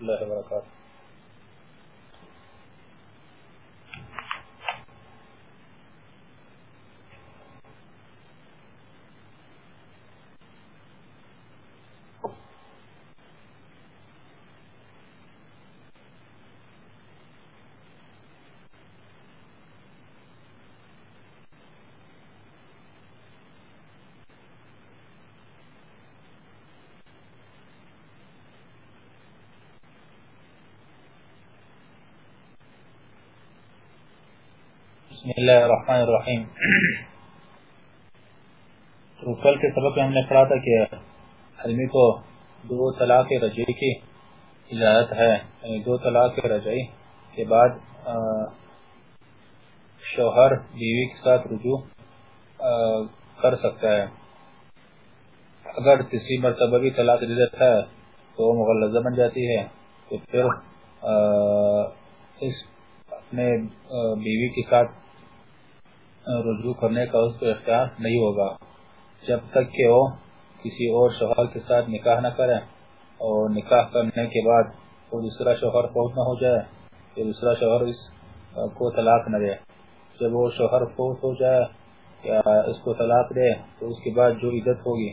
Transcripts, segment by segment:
اللہ وبرکاتہ بسم اللہ الرحمن الرحیم۔ تو کل کے سبق میں ہم نے پڑھا تھا کہ علمی کو دو طلاق رجعی کی اجازت ہے یعنی دو طلاق رجعی کے بعد شوہر بیوی کے ساتھ رجوع کر سکتا ہے۔ اگر تیسری مرتبہ بھی طلاق دے دیتا ہے تو مغلظہ بن جاتی ہے۔ تو پھر اس اپنے بیوی کے ساتھ رجوع کرنے کا اس کو اختیار نہیں ہوگا۔ جب تک کہ وہ کسی اور شوہر کے ساتھ نکاح نہ کرے اور نکاح کرنے کے بعد وہ دوسرا شوہر فوت نہ ہو جائے کہ دوسرا شوہر اس کو طلاق نہ دے۔ جب وہ شوہر فوت ہو جائے یا اس کو طلاق دے، تو اس کے بعد جو عزت ہوگی،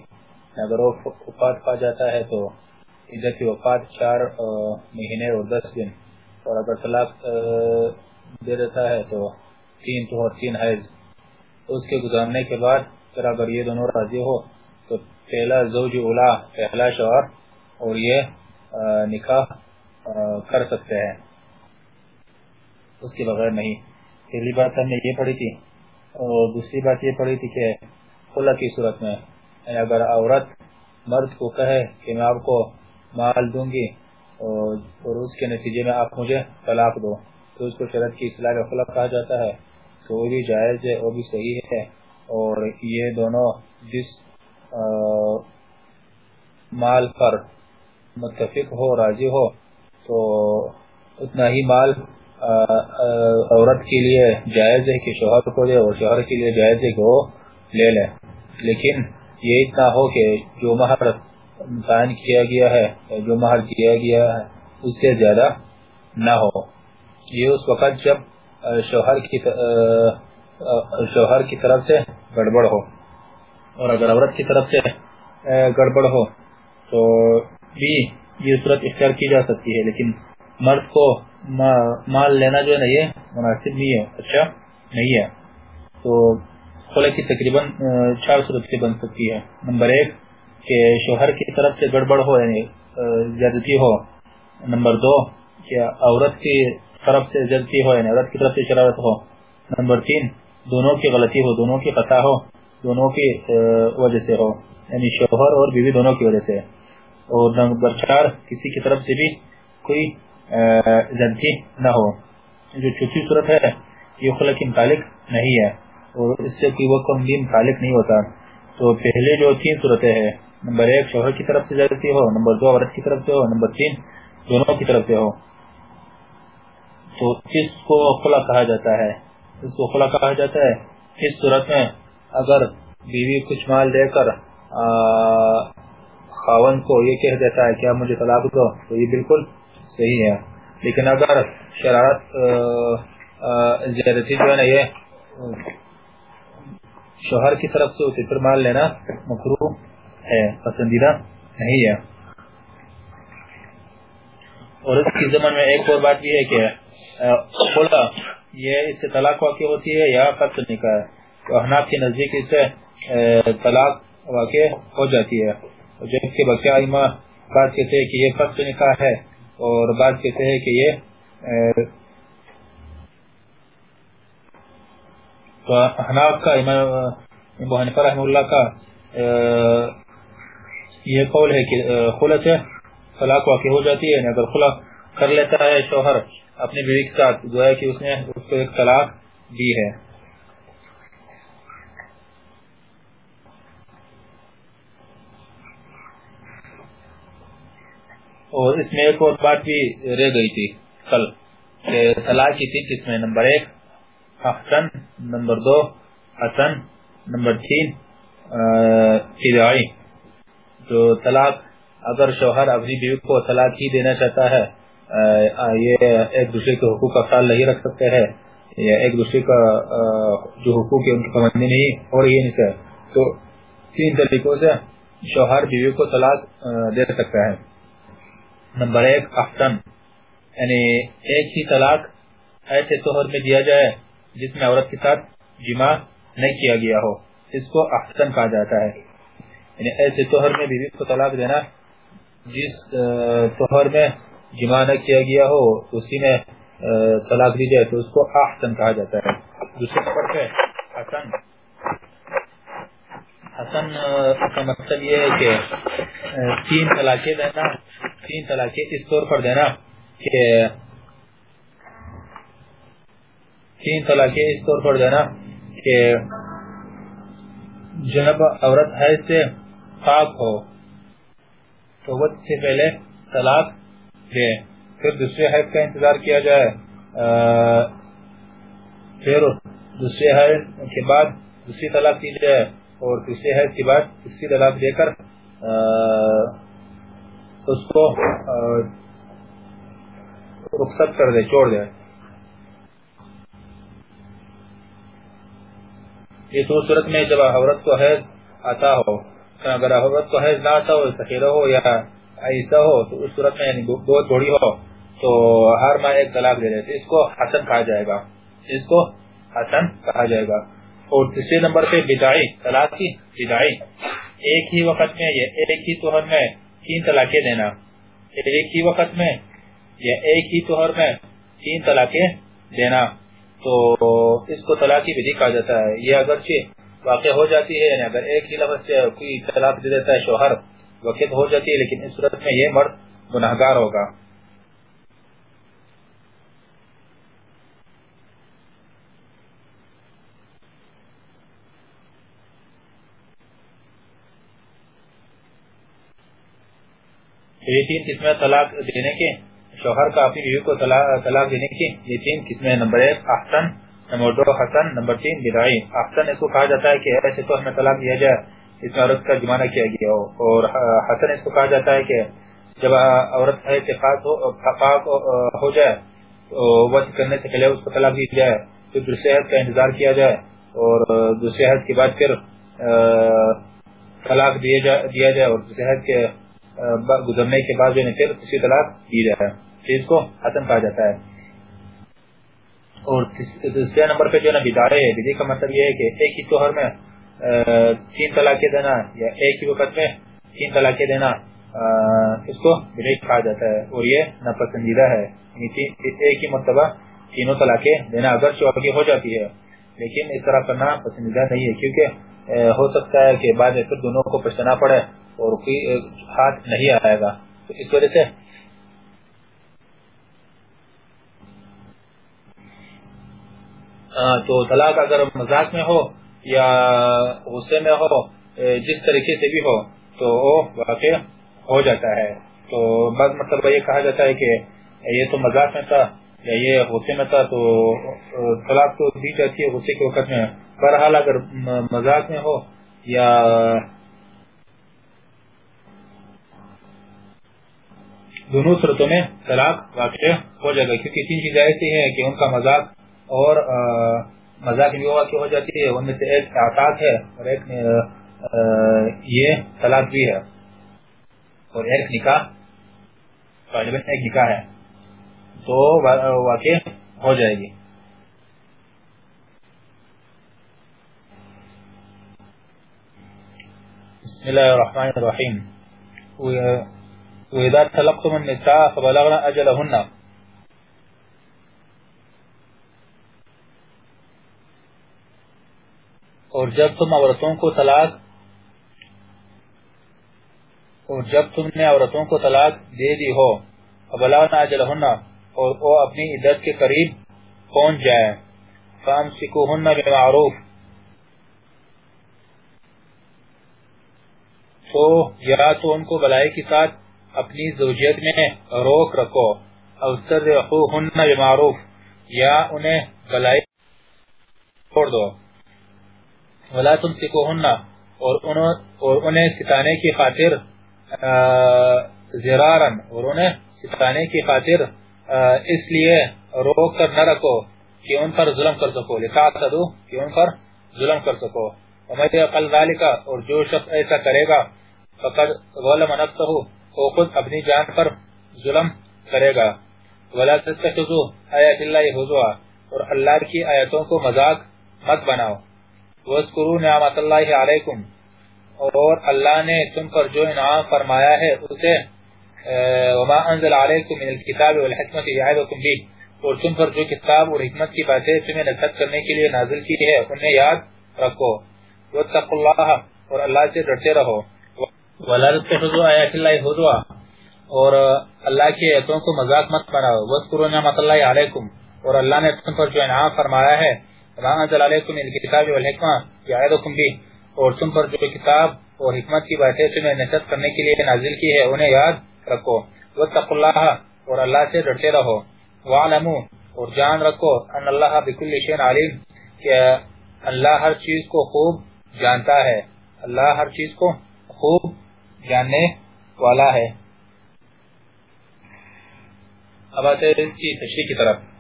اگر وہ وفات پا جاتا ہے تو عزت کی وفات چار مہینے اور دس دن۔ اور اگر طلاق دے دیتا ہے تو تین تو اور تین حیض۔ اس کے گزارنے کے بعد پھر اگر یہ دونوں راضی ہو تو پہلا زوج اولا، پہلا شوہر اور یہ نکاح کر سکتے ہیں۔ اس کے بغیر نہیں۔ پہلی بات ہم نے یہ پڑھی تھی اور دوسری بات یہ پڑھی تھی کہ خلا کی صورت میں یعنی اگر عورت مرد کو کہے کہ میں آپ کو مال دوں گی اور اس کے نتیجے میں آپ مجھے طلاق دو، تو اس کو شرط کی اصلاح کا خلا کہا جاتا ہے۔ تو وہ بھی جائز ہے وہ بھی صحیح ہے۔ اور یہ دونوں جس مال پر متفق ہو، راضی ہو، تو اتنا ہی مال عورت کے لیے جائز ہے کہ شوہر کو دے اور شوہر کے لیے جائز ہے کہ وہ لے لے۔ لیکن یہ اتنا ہو کہ جو مہر تعین کیا گیا ہے، جو مہر کیا گیا ہے، اس سے زیادہ نہ ہو۔ یہ اس وقت جب شوہر کی شوہر کی طرف سے گڑبڑ ہو اور اگر عورت کی طرف سے گڑبڑ ہو تو بھی یہ صورت اختیار کی جا سکتی ہے، لیکن مرد کو مال لینا جو ہے یہ مناسب نہیں ہے اچھا نہیں ہے۔ تو خلے کی تقریباً چار صورتیں بن سکتی ہے۔ نمبر ایک، کہ شوہر کی طرف سے گڑبڑ ہو یعنی زیادتی ہو۔ نمبر دو، کہ عورت کی طرف سے زیادتی ہو یعنی عورت کی طرف سے شرارت ہو۔ نمبر تین، دونوں کی غلطی ہو، دونوں کی خطا ہو، دونوں کی وجہ سے ہو۔ یعنی شوہر اور بیوی دونوں کی وجہ سے۔ اور نمبر چار، کسی کی طرف سے بھی کوئی زیادتی نہ ہو۔ جو چوتھی صورت ہے، یہ خلق متعلق نہیں ہے۔ اور اس سے کوئی وقت بھی متعلق نہیں ہوتا۔ تو پہلے جو تین صورتیں ہیں، نمبر ایک، شوہر کی طرف سے زیادتی ہو، نمبر دو، عورت کی طرف سے ہو، نمبر تین، دونوں کی طرف سے ہو۔ تو اس کو خلا کہا جاتا ہے؟ اس کو خلا کہا جاتا ہے؟ اس صورت میں؟ اگر بیوی کچھ مال دے کر خاون کو یہ کہہ دیتا ہے کہ مجھے طلاق دو، تو یہ بالکل صحیح ہے۔ لیکن اگر شرارت زیادتی جو ہے نا یہ، شوہر کی طرف سے ہوتی پھر مال لینا مکرو ہے، پسندیدہ نہیں ہے۔ اور اس کی زمن میں ایک اور بات بھی ہے کہ خلا یہ اس سے طلاق واقع ہوتی ہے یا قتل نکاح تو احناف کے نزدیک اس سے طلاق واقع ہو جاتی ہے۔ جبکہ بقیہ علماء بات کہتے ہیں کہ یہ قتل نکاح ہے اور بات کہتے ہیں کہ یہ تو احناف کا امام ابو حنیفہ رحمہ اللہ کا یہ قول ہے کہ خلا سے طلاق واقع ہو جاتی ہے اگر خلا کر لیتا ہے شوہر اپنے بیوی کے ساتھ گویا کہ اس نے اس کو ایک طلاق دی ہے۔ اور اس میں ایک اور بات بھی رہ گئی تھی کل طلاق کی تین قسمیں نمبر ایک احسن نمبر دو نمبر تین فدائی جو طلاق، اگر شوہر اپنی بیوی کو طلاق ہی دینا چاہتا ہے یہ ایک دوسرے کے حقوق کا خیال نہیں رکھ سکتے ہیں، یا ایک دوسرے کا جو حقوق ہے ان کی پابندی نہیں ہو رہی ہے تو تین طریقوں سے شوہر بیوی کو طلاق دے سکتا ہے۔ نمبر ایک، احسن۔ یعنی ایک ہی طلاق ایسے توہر میں دیا جائے جس میں عورت کے ساتھ جمع نہیں کیا گیا ہو۔ اس کو احسن کہا جاتا ہے۔ یعنی ایسے توہر میں بیوی کو طلاق دینا جس توہر میں جمع نہ کیا گیا ہو اسی میں طلاق دی جائے تو اس کو احسن کہا جاتا ہے۔ دوسرے نمبر پہ، حسن۔ حسن کا مطلب یہ ہے کہ تین طلاقیں دینا، تین طلاقیں اس طور پر دینا کہ، تین طلاقیں اس طور پر دینا کہ جب عورت ہے سے پاک ہو۔ تو وقت سے پہلے طلاق دے پھر دوسرے حید کا انتظار کیا جائے پھر دوسرے حید کے بعد دوسری طلاق دی جائے اور تیسرے حید کے بعد تیسری طلاق دے کر اس کو رخصت کر دے، چھوڑ دے۔ یہ تو صورت میں جب عورت کو حیض آتا ہو، اگر عورت کو حیض نہ آتا ہو سخیرہ ہو یا ایسا ہو تو اس صورت میں یعنی دو تھوڑی ہو تو ہر ماہ ایک طلاق دے دیتے اس کو حسن کہا جائے گا۔ اس کو حسن کہا جائے گا۔ اور تیسرے نمبر پہ بدائی طلاق کی بدائی ایک ہی وقت میں یہ ایک ہی توہر میں تین طلاقیں دینا۔ ایک ہی وقت میں یا ایک ہی توہر میں تین طلاقیں دینا۔ تو اس کو طلاقی بدی کہا جاتا ہے۔ یہ اگرچہ واقع ہو جاتی ہے یعنی اگر ایک ہی لفظ سے کوئی طلاق دے دیتا ہے شوہر وقت ہو جاتی ہے، لیکن اس صورت میں یہ مرد گناہگار ہوگا۔ یہ تین قسمیں طلاق دینے کے شوہر کا اپنی بیوی کو طلاق دینے کی، یہ تین قسمیں۔ نمبر ایک، احسن، نمبر دو، حسن، نمبر تین بدائی احسن اس کو کہا جاتا ہے کہ ایسے تو ہمیں طلاق دیا جائے۔ اس میں عورت کا جمانہ کیا گیا ہو۔ اور حسن اس کو کہا جاتا ہے کہ جب عورت پاک ہو جائے، تو وقت کرنے سے پہلے اس کو طلاق دی جائے، پھر دوسرے حد کا انتظار کیا جائے، اور دوسرے حد کے بعد پھر طلاق دیا جائے، اور دوسرے حد کے گزرنے کے بعد جو پھر کسی طلاق دی جائے۔ چیز کو حسن کہا جاتا ہے۔ اور تیسرے نمبر پہ جو نا بدارے ہے بدی کا مطلب یہ ہے کہ ایک ہی توہر میں تین طلاقیں دینا یا ایک ہی وقت میں تین طلاقیں دینا اس کو بریک کہا جاتا ہے اور یہ ناپسندیدہ ہے۔ یعنی ایک ہی مرتبہ تینوں طلاقیں دینا اگر چوکی ہو جاتی ہے، لیکن اس طرح کرنا پسندیدہ نہیں ہے، کیونکہ ہو سکتا ہے کہ بعد میں پھر دونوں کو پچھنا پڑے اور کوئی ہاتھ نہیں آئے گا۔ تو اس وجہ سے تو طلاق اگر مزاق میں ہو یا غصے میں ہو جس طریقے سے بھی ہو، تو واقع ہو جاتا ہے۔ تو بعض مطلب یہ کہا جاتا ہے کہ یہ تو مزاق میں تھا یا یہ غصے میں تھا، تو طلاق تو دی جاتی ہے غصے کے وقت میں۔ بہرحال اگر مزاق میں ہو یا دونوں صورتوں میں طلاق واقع ہو جائے گا۔ کیونکہ تین چیزیں ایسی ہیں کہ ان کا مذاق اور مذاق بھی واقع ہو جاتی ہے، ان میں سے ایک اعتاق ہے اور ایک یہ طلاق بھی ہے اور ایک نکاح غالباً ایک نکاح ہے۔ تو واقع ہو جائے گی۔ بسم اللہ الرحمن الرحیم۔ وإذا طلقتم النساء فبلغنا أجلهن اور جب تم عورتوں کو طلاق اور جب تم نے عورتوں کو طلاق دے دی ہو فبلغنا أجلهن اور وہ اپنی عدت کے قریب پہنچ جائے؟ فامسکوهن بمعروف تو یا تو ان کو بلائی کے ساتھ اپنی زوجیت میں روک رکھو۔ اوسر ہن بمعروف یا انہیں گلائی چھوڑ دو۔ ولا تم سکو اور انہیں ستانے کی خاطر زرارن، اور انہیں ستانے کی خاطر اس لیے روک کر نہ رکھو کہ ان پر ظلم کر سکو لتعتدو کہ ان پر ظلم کر سکو۔ ومن يقل ذلك اور جو شخص ایسا کرے گا، فقد ظلم نفسه وہ خود اپنی جان پر ظلم کرے گا۔ ولا تتخذوا آیات اللہ حضوا اور اللہ کی آیتوں کو مذاق مت بناؤ۔ واذکروا نعمت اللہ علیکم۔ اور اللہ نے تم پر جو انعام فرمایا ہے، اسے وما انزل علیکم من الكتاب والحکمت یعظکم بھی۔ اور تم پر جو کتاب اور حکمت کی باتیں تمہیں نصیحت کرنے کے لیے نازل کی ہے، انہیں یاد رکھو۔ واتقوا اللہ اور اللہ سے ڈرتے رہو۔ ولا تتخذوا آیات اللہ حضوا اور اللہ کی ایتوں کو مذاق مت بناؤ۔ واذکروا نعمت اللہ علیکم۔ اور اللہ نے تم پر جو انعام فرمایا ہے علیکم من الکتاب والحکمہ یعظکم بھی اور تم پر جو کتاب اور حکمت کی باتیں تمہیں نصیحت کرنے کے لیے نازل کی ہے، انہیں یاد رکھو۔ واتقوا اللہ اور اللہ سے ڈرتے رہو۔ وعلمو اور جان رکھو ان اللہ بکل شین علیم کہ اللہ ہر چیز کو خوب جانتا ہے۔ اللہ ہر چیز کو خوب جاننے والا ہے۔ اب آتے ہیں اس کی تشریح کی طرف۔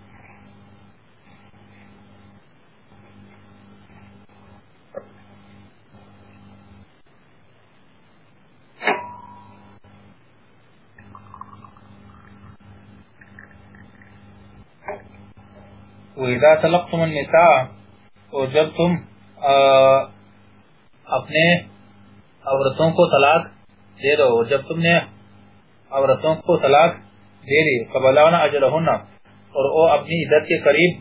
وَإِذَا تَلَقْتُمُ النِّسَاءَ اور جب تم اپنے عورتوں کو طلاق دے دو، اور جب تم نے عورتوں کو طلاق دے دی فَبَلَوْنَ أَجْرَهُنَّ اور وہ اپنی عدت کے قریب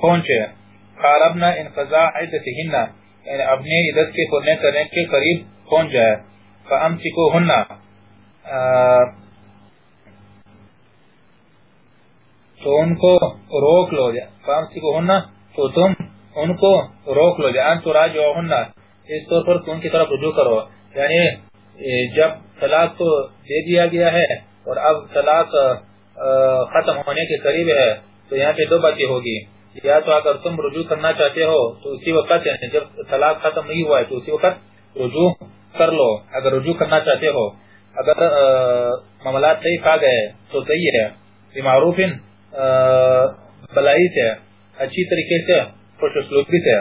پہنچے۔ قَارَبْنَ اِنْفَزَا عِدَتِهِنَّ یعنی اپنی عدت کے پورنے کرنے کے قریب پہنچ جائے۔ فَأَمْسِكُوهُنَّ تو ان کو روک لو فامسی کو ہونا تو تم ان کو روک لو جان تو راج ہونا اس طور پر ان کی طرف رجوع کرو۔ یعنی جب طلاق تو دے دیا گیا ہے اور اب طلاق ختم ہونے کے قریب ہے، تو یہاں پہ دو باتیں ہوگی۔ یا تو اگر تم رجوع کرنا چاہتے ہو، تو اسی وقت یعنی جب طلاق ختم نہیں ہوا ہے، تو اسی وقت رجوع کر لو۔ اگر رجوع کرنا چاہتے ہو، اگر معاملات صحیح آ گئے، تو صحیح ہے۔ معروف بلائی سے اچھی طریقے سے خوش اسلوبی سے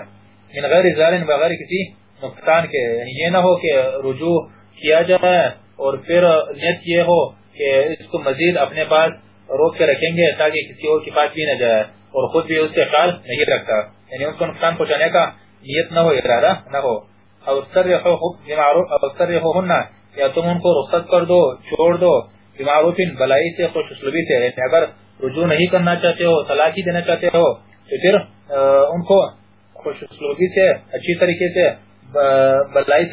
من غیر زارن بغیر کسی نقصان کے۔ یعنی یہ نہ ہو کہ رجوع کیا جائے اور پھر نیت یہ ہو کہ اس کو مزید اپنے پاس روک کے رکھیں گے تاکہ کسی اور کی پاس بھی نہ جائے اور خود بھی اس کے خیال نہیں رکھتا۔ یعنی اس کو نقصان پہنچانے کا نیت نہ ہو، ارادہ نہ ہو۔ اوسر ہونا یا تم ان کو رخصت کر دو، چھوڑ دو۔ بمعروف، بلائی سے خوش اسلوبی سے۔ یعنی اگر رجوع نہیں کرنا چاہتے ہو، طلاق ہی دینا چاہتے ہو، تو پھر ان کو خوش اسلوبی سے، اچھی طریقے سے بلائی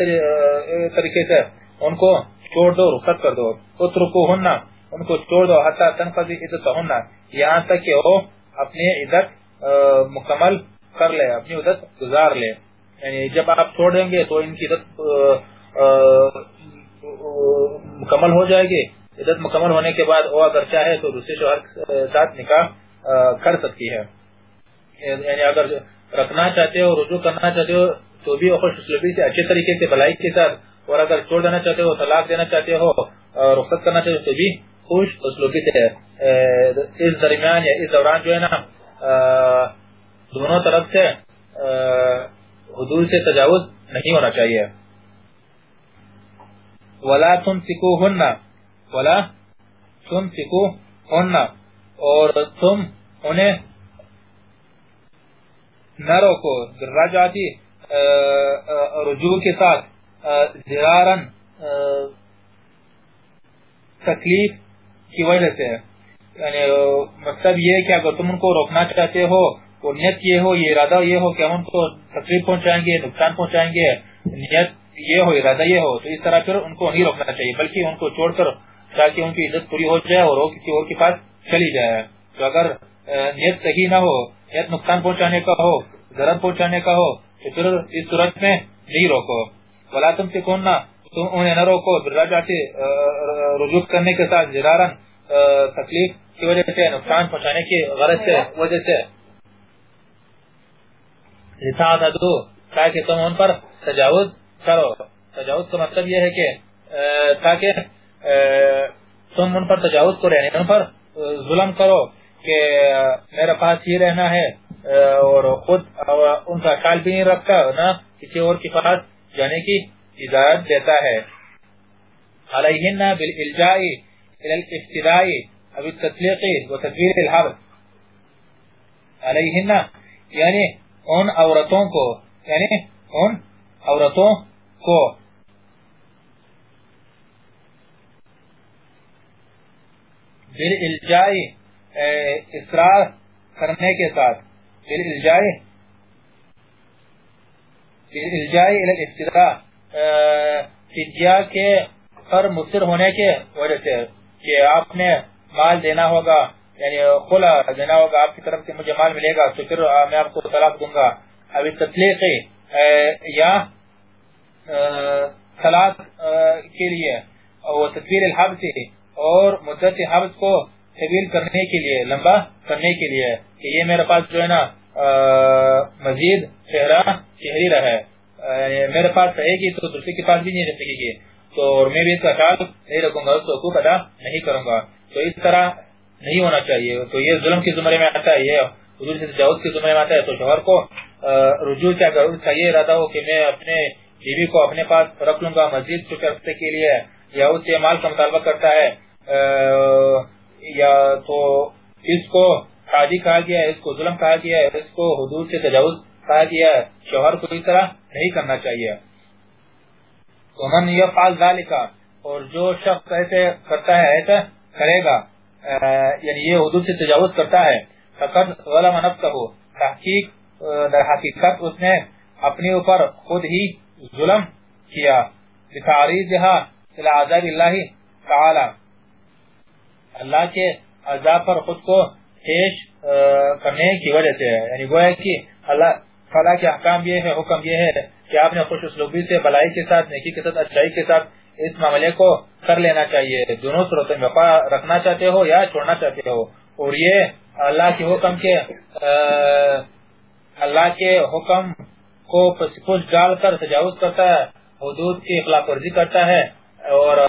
طریقے سے ان کو چھوڑ دو، رخصت کر دو۔ اترکو ہونا ان کو چھوڑ دو، حتی تنقضی عدت ہونا یہاں تک کہ وہ اپنی عدت مکمل کر لے، اپنی عدت گزار لے۔ یعنی جب آپ چھوڑ دیں گے تو ان کی عدت مکمل ہو جائے گی۔ عدت مکمل ہونے کے بعد وہ اگر چاہے تو دوسرے شوہر کے ساتھ نکاح کر سکتی ہے۔ یعنی اگر رکھنا چاہتے ہو، رجوع کرنا چاہتے ہو، تو بھی خوش اسلوبی سے، اچھے طریقے سے بلائی کے ساتھ۔ اور اگر چھوڑ دینا چاہتے ہو، طلاق دینا چاہتے ہو رخصت کرنا چاہتے ہو، تو بھی خوش اسلوبی سے۔ اس درمیان یا اس دوران جو ہے نا دونوں طرف سے حدود سے تجاوز نہیں ہونا چاہیے۔ ولا تمسكوهن ولا تمسكوهن اور تم انہیں نہ روکو۔ رجعتی رجوع کے ساتھ زرارن تکلیف کی وجہ سے۔ یعنی مطلب یہ کہ اگر تم ان کو روکنا چاہتے ہو اور نیت یہ ہو، یہ ارادہ یہ ہو کہ ہم ان کو تکلیف پہنچائیں گے، نقصان پہنچائیں گے، نیت یہ ہو، ارادہ یہ ہو، تو اس طرح پھر ان کو نہیں روکنا چاہیے، بلکہ ان کو چھوڑ کر تاکہ ان کی عزت پوری ہو جائے اور وہ کسی اور کے پاس چلی جائے۔ تو اگر نیت صحیح نہ ہو، نیت نقصان پہنچانے کا ہو، ضرر پہنچانے کا ہو، تو پھر اس صورت میں نہیں روکو۔ بلا تم سے کون نہ تم انہیں نہ روکو سے رجوع کرنے کے ساتھ زرارن تکلیف کی وجہ سے، نقصان پہنچانے کی غرض سے، وجہ سے۔ تاکہ تم ان پر تجاوز کرو۔ تجاوز کا مطلب یہ ہے کہ تاکہ تم ان پر تجاوز کرو یعنی ان پر ظلم کرو کہ میرا پاس ہی رہنا ہے اور خود ان کا خیال بھی نہیں رکھتا، نہ کسی اور کے پاس جانے کی اجازت دیتا ہے۔ علیہن بالالجاء الى الافتداء اب التطلیق و تدویر الحب علیہن یعنی ان عورتوں کو یعنی ان عورتوں کو۔ بالالجاء اصرار کرنے کے ساتھ بالالجاء بالالجاء الى الافتداء فدیہ کے پر مصر ہونے کے وجہ سے، کہ آپ نے مال دینا ہوگا یعنی خلا دینا ہوگا، آپ کی طرف سے مجھے مال ملے گا، تو پھر میں آپ کو طلاق دوں گا۔ ابھی تطلیق یا طلاق کے لیے وہ تطویر الحب سے اور مدت حبس کو طویل کرنے کے لیے، لمبا کرنے کے لیے کہ یہ میرے پاس جو ہے نا مزید چہرہ شہری رہے یعنی میرے پاس رہے گی تو دوسرے کے پاس بھی نہیں رہ سکے گی۔ تو میں بھی اس کا خیال نہیں رکھوں گا، اس کو حقوق ادا نہیں کروں گا۔ تو اس طرح نہیں ہونا چاہیے۔ تو یہ ظلم کے زمرے میں آتا ہے، یہ حضور سے تجاوز کے زمرے میں آتا ہے۔ تو شوہر کو رجوع کیا کروں اس کا یہ ارادہ ہو کہ میں اپنے بیوی کو اپنے پاس رکھ لوں گا مزید کچھ عرصے کے لیے۔ یا اس سے مال کا مطالبہ کرتا ہے یا تو اس کو حاجی کہا گیا ہے، اس کو ظلم کہا گیا ہے، اس کو حدود سے تجاوز کہا گیا ہے، شوہر کو اس طرح نہیں کرنا چاہیے۔ ومن یفعل ذالک اور جو شخص ایسے کرتا ہے، ایسا کرے گا یعنی یہ حدود سے تجاوز کرتا ہے، فقد ظلم نفسه تحقیق در حقیقت اس نے اپنے اوپر خود ہی ظلم کیا۔ بتعریضها عذاب اللہ تعالی۔ اللہ کے عذاب پر خود کو پیش کرنے کی وجہ سے یعنی گویا کہ اللہ تعالیٰ کے احکام یہ ہے حکم یہ ہے کہ آپ نے خوش اسلوبی سے، بلائی کے ساتھ، نیکی کے ساتھ، اچھائی کے ساتھ اس معاملے کو کر لینا چاہیے۔ دونوں صورتوں میں رکھنا چاہتے ہو یا چھوڑنا چاہتے ہو۔ اور یہ اللہ کے حکم کے اللہ کے حکم کو پس ڈال کر، تجاوز کرتا ہے، حدود کی اخلاق ورزی کرتا ہے۔ اور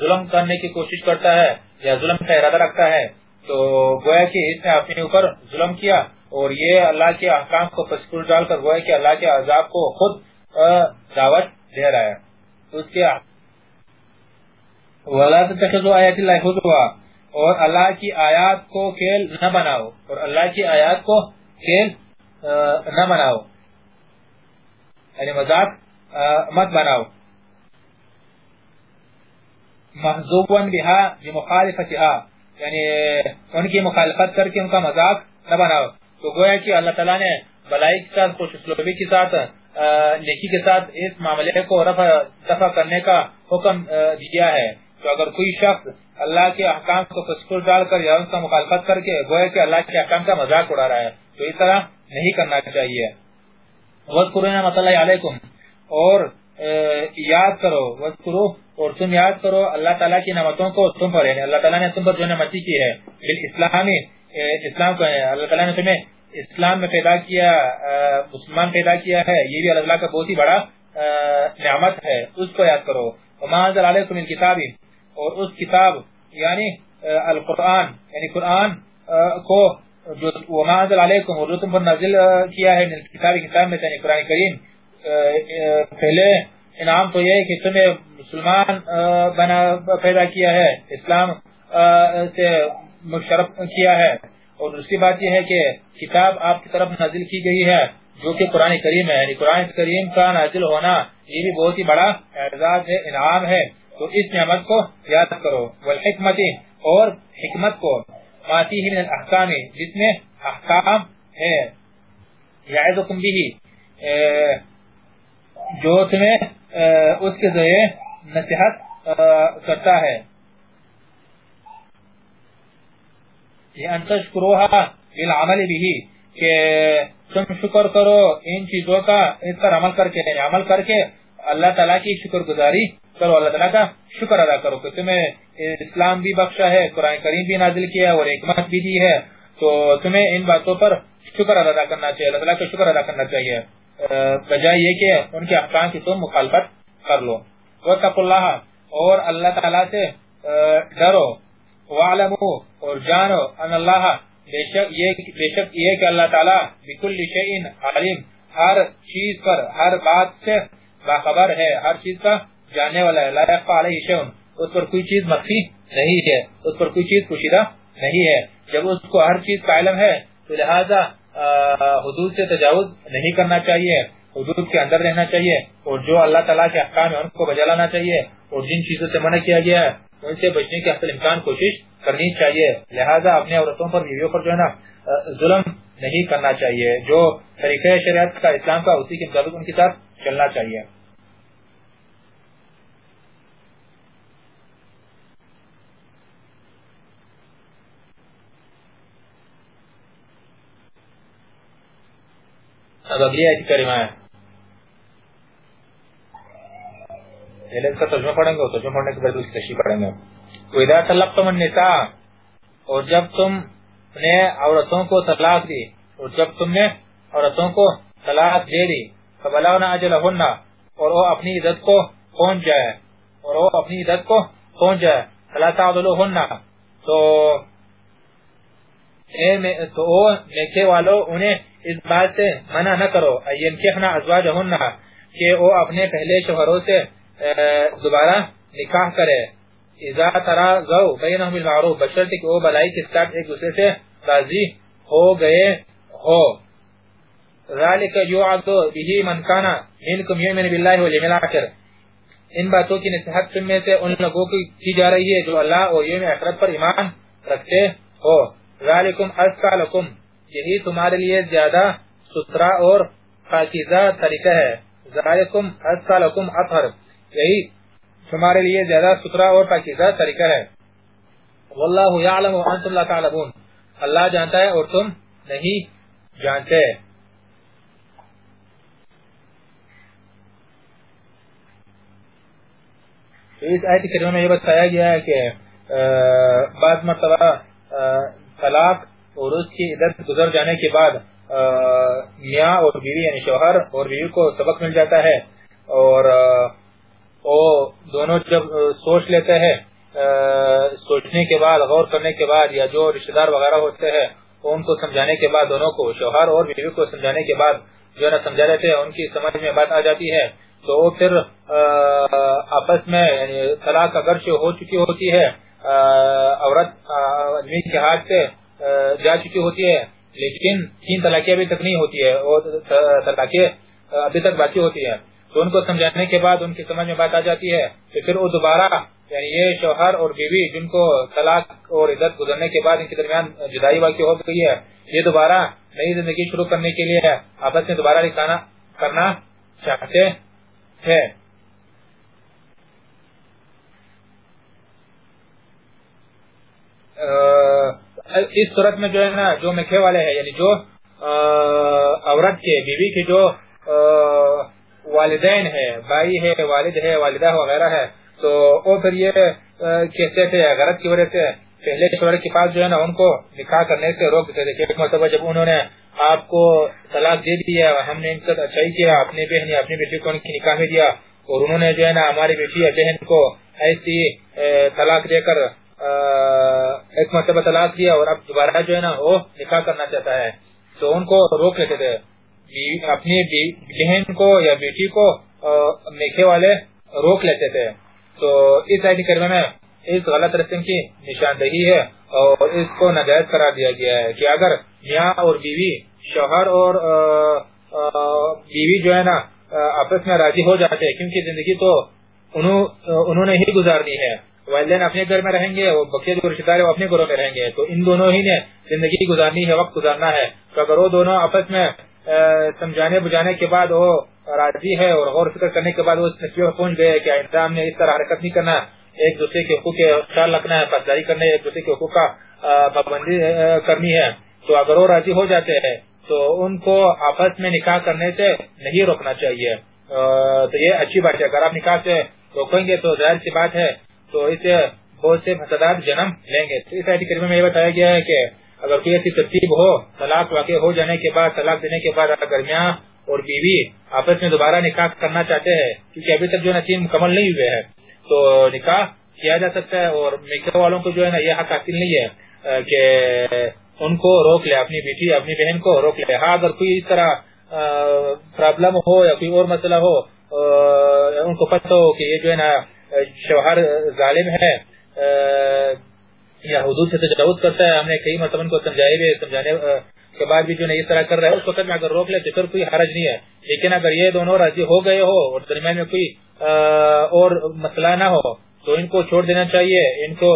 ظلم کرنے کی کوشش کرتا ہے یا ظلم کا ارادہ رکھتا ہے، تو گویا کہ اس نے اپنے اوپر ظلم کیا اور یہ اللہ کے احکام کو پسکول ڈال کر گویا کہ اللہ کے عذاب کو خود دعوت دے رہا ہے۔ اس کے آیات اللہ اور اللہ کی آیات کو کھیل نہ بناؤ۔ اور اللہ کی آیات کو کھیل نہ بناؤ۔ یعنی مذاق مت بناؤ۔ محضوبا بها بمخالفتها یعنی ان کی مخالفت کر کے ان کا مذاق نہ بناؤ. تو گویا کہ اللہ تعالیٰ نے بلائی کے ساتھ، خوش اسلوبی کے ساتھ نیکی کے ساتھ اس معاملے کو رفع، دفع کرنے کا حکم دیا ہے. تو اگر کوئی شخص اللہ کے احکام کو پسکول ڈال کر یا ان کا مخالفت کر کے گویا کہ اللہ کے احکام کا مذاق اڑا رہا ہے، تو اس طرح نہیں کرنا چاہیے. وَذْكُرُونَ مَطَلَّهِ عَلَيْكُمْ اور یاد کرو وَذْكُرُو اور تم یاد کرو اللہ تعالیٰ کی نعمتوں کو تم پر یعنی اللہ تعالیٰ نے تم پر جو نعمتی کی ہے اسلامی اسلام کو ہے اللہ تعالیٰ نے تمہیں اسلام میں پیدا کیا مسلمان پیدا کیا ہے، یہ بھی اللہ کا بہت ہی بڑا نعمت ہے، اس کو یاد کرو۔ علیکم الکتاب اور اس کتاب یعنی القرآن یعنی قرآن کو جو وما انزل علیکم، اور جو تم پر نازل کیا ہے کتاب کتاب میں یعنی قرآن کریم پہلے انعام تو یہ کہ تمہیں مسلمان بنا، پیدا کیا ہے، اسلام سے مشرف کیا ہے۔ اور دوسری بات یہ ہے کہ کتاب آپ کی طرف نازل کی گئی ہے، جو کہ قرآن کریم ہے۔ یعنی قرآن کریم کا نازل ہونا یہ بھی بہت ہی بڑا اعزاز ہے، انعام ہے۔ تو اس نعمت کو یاد کرو۔ والحکمت، اور حکمت کو۔ ماتی ہی من الاحکام، جس میں احکام ہے یعظکم بھی جو تمہیں اس کے ذریعے نصیحت کرتا ہے۔ بالعمل بھی کہ تم شکر کرو ان چیزوں کا اس پر عمل کر کے یعنی عمل کر کے اللہ تعالیٰ کی شکر گزاری کرو، اللہ تعالیٰ کا شکر ادا کرو کہ تمہیں اسلام بھی بخشا ہے، قرآن کریم بھی نازل کیا ہے اور حکمت بھی دی ہے۔ تو تمہیں ان باتوں پر شکر ادا کرنا چاہیے، اللہ تعالیٰ کا شکر ادا کرنا چاہیے۔ بجائے یہ کہ ان کے احکام کی تم مخالفت کر لو۔ وہ اللہ اور اللہ تعالیٰ سے ڈرو وعلمو اور جانو ان اللہ بے شک یہ کہ اللہ تعالیٰ بکل شئین علیم، ہر چیز پر، ہر بات سے باخبر ہے، ہر چیز کا جاننے والا ہے۔ لا یخفا علیہ شئون اس پر کوئی چیز مخفی نہیں ہے، اس پر کوئی چیز پوشیدہ نہیں ہے۔ جب اس کو ہر چیز کا علم ہے، تو لہذا حدود سے تجاوز نہیں کرنا چاہیے، حدود کے اندر رہنا چاہیے، اور جو اللہ تعالیٰ کے احکام ہے ان کو بجا لانا چاہیے، اور جن چیزوں سے منع کیا گیا ہے، ان سے بچنے کی اصل امکان کوشش کرنی چاہیے۔ لہذا اپنے عورتوں پر، بیویوں پر جو ہے نا ظلم نہیں کرنا چاہیے۔ جو طریقہ شریعت کا، اسلام کا، اسی کے مطابق ان کے ساتھ چلنا چاہیے۔ اب اگلی آیت کریمہ ہے۔ پہلے اس کا ترجمہ پڑھیں گے، ترجمہ پڑھنے کے بعد اس کی تشریح پڑھیں گے۔ وَإِذَا تَلَقْتُمُ النِّسَاءَ، اور جب تم نے عورتوں کو طلاق دی، اور جب تم نے عورتوں کو طلاق دے دی فَبَلَوْنَا أَجَلَهُنَّ اور وہ اپنی عدت کو پہنچ جائے، اور وہ اپنی عدت کو پہنچ جائے، فَلَا تَعْضُلُهُنَّ تو اے تو او میکے والو انہیں اس بات سے منع نہ کرو۔ این کہنا ازواجہن کہ وہ اپنے پہلے شوہروں سے دوبارہ نکاح کرے۔ اذا ترا زو بینہم بالمعروف بشرط کہ وہ بلائی کے ساتھ ایک دوسرے سے راضی ہو گئے ہو۔ ذالک یعد به من کان منکم یؤمن بالله والیوم الاخر۔ ان باتوں کی نصیحت تم میں سے ان لوگوں کی کی جا رہی ہے جو اللہ اور یوم آخرت پر ایمان رکھتے ہو۔ ذالکم ازکا لکم۔ یہی تمہارے لیے زیادہ سترا اور پاکیزہ طریقہ ہے۔ ذالکم ازکا لکم اطہر۔ یہی تمہارے لیے زیادہ سترا اور پاکیزہ طریقہ ہے۔ واللہ یعلم وانتم لا تعلمون۔ اللہ جانتا ہے اور تم نہیں جانتے۔ اس آیت کریمہ میں یہ بتایا گیا ہے کہ بعض مرتبہ طلاق اور اس کی عدت گزر جانے کے بعد میاں اور بیوی یعنی شوہر اور بیوی کو سبق مل جاتا ہے اور وہ دونوں جب سوچ لیتے ہیں سوچنے کے بعد، غور کرنے کے بعد یا جو رشتہ دار وغیرہ ہوتے ہیں، ان کو سمجھانے کے بعد دونوں کو، شوہر اور بیوی کو سمجھانے کے بعد جو نا سمجھا دیتے ہیں، ان کی سمجھ میں بات آ جاتی ہے۔ تو وہ پھر آپس میں یعنی طلاق اگر ہو چکی ہوتی ہے عورت آدمی کے ہاتھ سے جا چکی ہوتی ہے، لیکن تین طلاقیں ابھی تک نہیں ہوتی ہے، اور طلاقیں ابھی تک باقی ہوتی ہے تو ان کو سمجھانے کے بعد ان کی سمجھ میں بات آ جاتی ہے تو پھر وہ دوبارہ یعنی یہ شوہر اور بیوی جن کو طلاق اور عزت گزرنے کے بعد ان کے درمیان جدائی واقع ہو گئی ہے، یہ دوبارہ نئی زندگی شروع کرنے کے لیے آپس میں دوبارہ رکھانا، کرنا چاہتے ہیں۔ اس صورت میں جو ہے نا، جو مکھے والے ہیں یعنی جو عورت کے، بیوی کے جو والدین ہے بھائی ہے، والد ہے، والدہ وغیرہ ہے، تو وہ پھر یہ کہتے تھے، غرض کی وجہ سے پہلے شوہر کے پاس جو ہے نا، ان کو نکاح کرنے سے روک دیتے تھے۔ ایک مرتبہ جب انہوں نے آپ کو طلاق دے دیا ہم نے ان کا اچھائی کیا اپنی بہن یا اپنی بیٹی کو ان کی نکاح میں دیا، اور انہوں نے جو ہے نا، ہماری بیٹی یا بہن کو ایسی طلاق دے کر ایک مرتبہ طلاق دیا اور اب دوبارہ جو ہے نا وہ نکاح کرنا چاہتا ہے۔ تو ان کو روک لیتے تھے۔ اپنی بہن کو یا بیٹی کو میکھے والے روک لیتے تھے۔ تو اس آئی کرنے میں اس غلط رسم کی نشاندہی ہے اور اس کو نجائز قرار دیا گیا ہے کہ اگر میاں اور بیوی شوہر اور بیوی جو ہے نا آپس میں راضی ہو جاتے ہیں، کیونکہ زندگی تو انہوں نے ہی گزارنی ہے۔ والدین اپنے گھر میں رہیں گے اور بقیہ جو رشتے دار وہ اپنے گھروں میں رہیں گے۔ تو ان دونوں ہی نے زندگی گزارنی ہے، وقت گزارنا ہے۔ تو اگر وہ دونوں آپس میں سمجھانے بجانے کے بعد وہ راضی ہے اور غور فکر کرنے کے بعد وہ اس نتیجے پہنچ گئے کہ انسان نے اس طرح حرکت نہیں کرنا، ایک دوسرے کے حقوق کے خیال رکھنا ہے، پاسداری کرنا ہے ایک دوسرے کے حقوق کا پابندی کرنی ہے۔ تو اگر وہ راضی ہو جاتے ہیں، تو ان کو آپس میں نکاح کرنے سے نہیں روکنا چاہیے۔ تو یہ اچھی بات ہے۔ اگر آپ نکاح سے روکیں گے تو ظاہر سی بات ہے تو اسے بہت سے فسادات جنم لیں گے۔ تو اس آیت کریمہ میں یہ بتایا گیا ہے کہ اگر کوئی ایسی ترتیب ہو، طلاق واقع ہو جانے کے بعد، طلاق دینے کے بعد اگر میاں اور بیوی آپس میں دوبارہ نکاح کرنا چاہتے ہیں، کیونکہ ابھی تک جو نتیجے مکمل نہیں ہوئے ہیں، تو نکاح کیا جا سکتا ہے؟ اور میکے والوں کو جو ہے نا، یہ حق حاصل نہیں ہے کہ ان کو روک لے، اپنی بیٹی، اپنی بہن کو روک لے۔ ہاں اگر کوئی اس طرح پرابلم ہو یا کوئی اور مسئلہ ہو ان کو پتہ ہو کہ یہ جو ہے نا شوہر ظالم ہے یا حدود سے تجاوز کرتا ہے، ہم نے کئی مرتبہ کو سمجھائے بھی، سمجھانے کے بعد بھی جو نہیں اس طرح کر رہا ہے، اس وقت میں اگر روک لے تو پھر کوئی حرج نہیں ہے۔ لیکن اگر یہ دونوں راضی ہو گئے ہو اور درمیان میں کوئی اور مسئلہ نہ ہو، تو ان کو چھوڑ دینا چاہیے، ان کو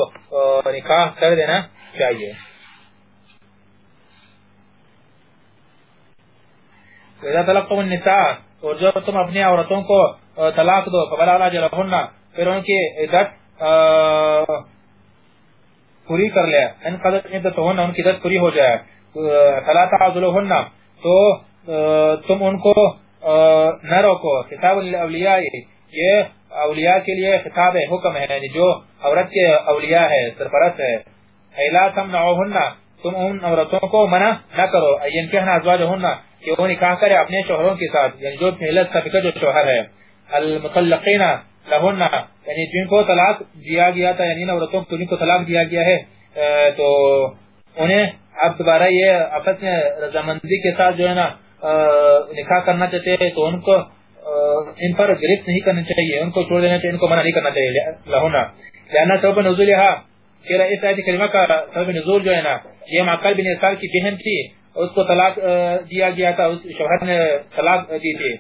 نکاح کر دینا چاہیے۔ النساء اور جب تم اپنی عورتوں کو طلاق دو فبلا علا جلہن پھر ان کی عدت پوری کر لے ان قدر عدت ہونا ان کی عدت پوری ہو جائے۔ فلا تعذلوہن۔ تو تم ان کو نہ روکو۔ کتاب الاولیاء، یہ اولیاء کے لیے خطاب حکم ہے یعنی جو عورت کے اولیاء ہے، سرپرست ہے۔ ایلا تمنعوہن، تم ان عورتوں کو منع نہ کرو۔ این کہنا ازواجہن، کہ وہ نکاح کرے اپنے شوہروں کے ساتھ یعنی جو پہلے سابقہ جو شوہر ہے۔ المطلقین لہن۔ یعنی جن کو طلاق دیا گیا تھا یعنی عورتوں کو، جن کو طلاق دیا گیا ہے تو انہیں اب دوبارہ یہ آپس میں رضامندی کے ساتھ جو ہے نا نکاح کرنا چاہتے ہیں، تو ان کو ان پر گرفت نہیں کرنا چاہیے، ان کو چھوڑ دینا چاہیے، ان کو منع نہیں کرنا چاہیے لہونا لہنا سبب نزول یہاں کہ اس آیت کریمہ کا سبب نزول جو ہے نا، یہ ماقل بن اسال کی بہن تھی، اس کو طلاق دیا گیا تھا، اس شوہر نے طلاق دی تھی۔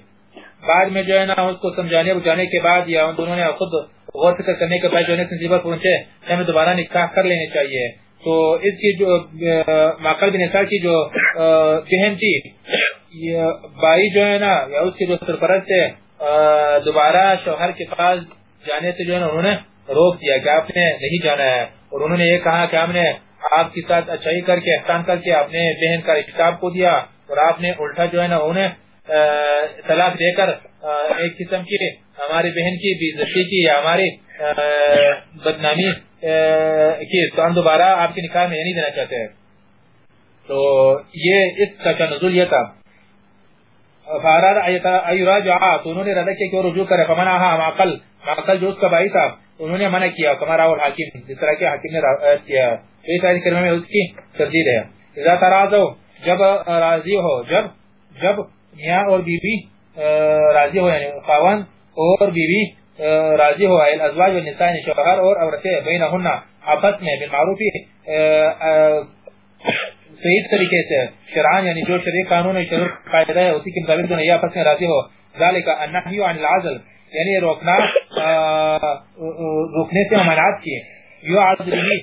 بعد میں جو ہے نا اس کو سمجھانے، بجانے کے بعد یا ان دونوں نے خود غور فکر کرنے کے بعد جو ہے پر پہنچے ہمیں دوبارہ نکاح کر لینے چاہیے۔ تو اس کی جو ماقل بن کی جو بہن تھی بائی جو ہے نا، یا اس کی جو سرپرست ہے دوبارہ شوہر کے پاس جانے سے جو ہے نا انہوں نے روک دیا کہ آپ نے نہیں جانا ہے۔ اور انہوں نے یہ کہا کہ ہم نے آپ کے ساتھ اچھائی کر کے، احسان کر کے اپنے بہن کا کتاب کو دیا اور آپ نے الٹا جو ہے نا انہیں طلاق دے کر ایک قسم کی ہماری بہن کی بےزتی کی یا ہماری بدنامی کی تو ہم دوبارہ آپ کے نکاح میں نہیں دینا چاہتے ہیں۔ تو یہ اس کا نزول یہ تھا۔ فاراد ایراجعا تو انہوں نے رضا کیا کہ وہ رجوع کرے۔ فمنعها معقل معقل جو اس کا بائی تھا، انہوں نے منع کیا۔ کما راو الحاکم، جس طرح کہ حاکم نے کیا۔ تو اس آیت کریمہ میں اس کی تردید ہے۔ اذا ترازو، جب راضی ہو، جب جب میاں اور بی بی راضی ہو یعنی خاون اور بی بی راضی ہو الازواج والنساء یعنی شوہر اور عورتیں بینہن آپس میں بالمعروفی صحیح طریقے سے شرعان یعنی جو شریع قانون ہے شریع قاعدہ ہے، اسی کے مطابق دونوں یہ آپس میں راضی ہو۔ ذالک النحی عن العزل یعنی روکنا روکنے سے ممانعات کی یو عزل بھی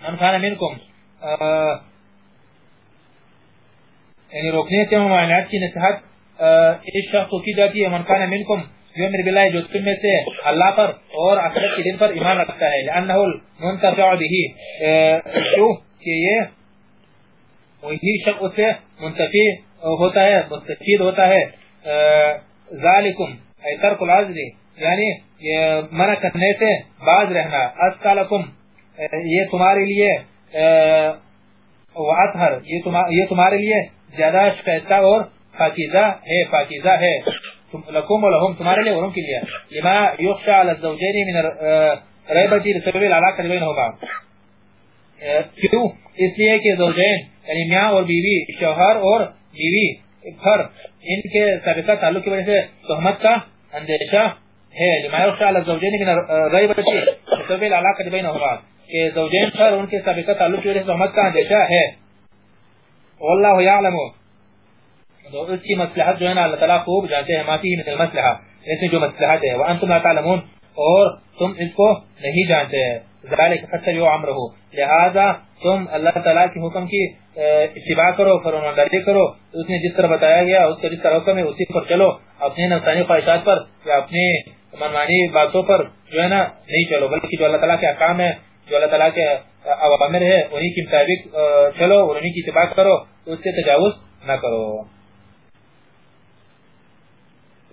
من کھانا منکم یعنی روکنے سے ممانعات کی نصحت اس شخص کو کی جاتی ہے من کھانا منکم جو میرے بلائے جو تم میں سے اللہ پر اور آخرت کے دن پر ایمان رکھتا ہے لأنه المنتفع به کیوں؟ کہ یہ وہی شخص سے منتفی ہوتا ہے، مستفید ہوتا ہے۔ ذالکم، ای ترک العزل یعنی منع کرنے سے باز رہنا۔ اسکالکم یہ تمہارے لیے واطہر یہ تمہارے لیے زیادہ شکایتہ اور فاکیزہ ہے فاکیزہ ہے۔ لکم و لہم، تمہارے لیے اور ان کے لیے۔ لما یخشا علی الزوجین من ریبتی رسول العلاقہ بین ہوگا کیوں؟ اس لیے کہ زوجین یعنی میاں اور بیوی، شوہر اور بیوی پر ان کے سابقہ تعلق کی وجہ سے تہمت کا اندیشہ ہے۔ لما یخشا علی الزوجین من ریبتی رسول العلاقہ بین ہوگا کہ زوجین پر ان کے سابقہ تعلق کی وجہ سے تہمت کا اندیشہ ہے۔ واللہ یعلم. تو اس کی مصلحت جو ہے نا اللہ تعالیٰ خوب جانتے ہیں مافی مثل مسلحہ اس میں جو مصلحت ہے وانتم لا تعلمون. اور تم اس کو نہیں جانتے ہیں. ذالک فتبعوا امره لہذا تم اللہ تعالیٰ کی حکم کی اتباع کرو فرمانبرداری کرو. اس نے جس طرح بتایا گیا، اس کا جس طرح حکم ہے، اسی پر چلو. اپنے نفسانی خواہشات پر یا اپنی منمانی باتوں پر جو ہے نا، نہیں چلو. بلکہ جو اللہ تعالیٰ کے احکام ہے جو اللہ تعالیٰ کے اوامر ہے، انہی کے مطابق چلو، اور انہی کی اتباع کرو اس سے تجاوز نہ کرو۔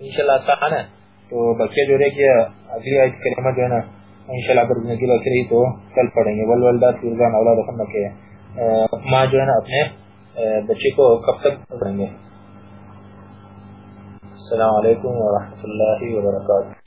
انشاءاللہ آسان ہے۔ تو بچے جو رہے کہ اگلی آیت کلمہ جو ہے نا، انشاءاللہ اگر زندگی باقی رہی تو کل پڑھیں گے۔ والوالدات ورزان اولاد رحمہ کے ماں جو ہے نا اپنے بچے کو کب تک پڑھیں گے؟ السلام علیکم ورحمۃ اللہ وبرکاتہ۔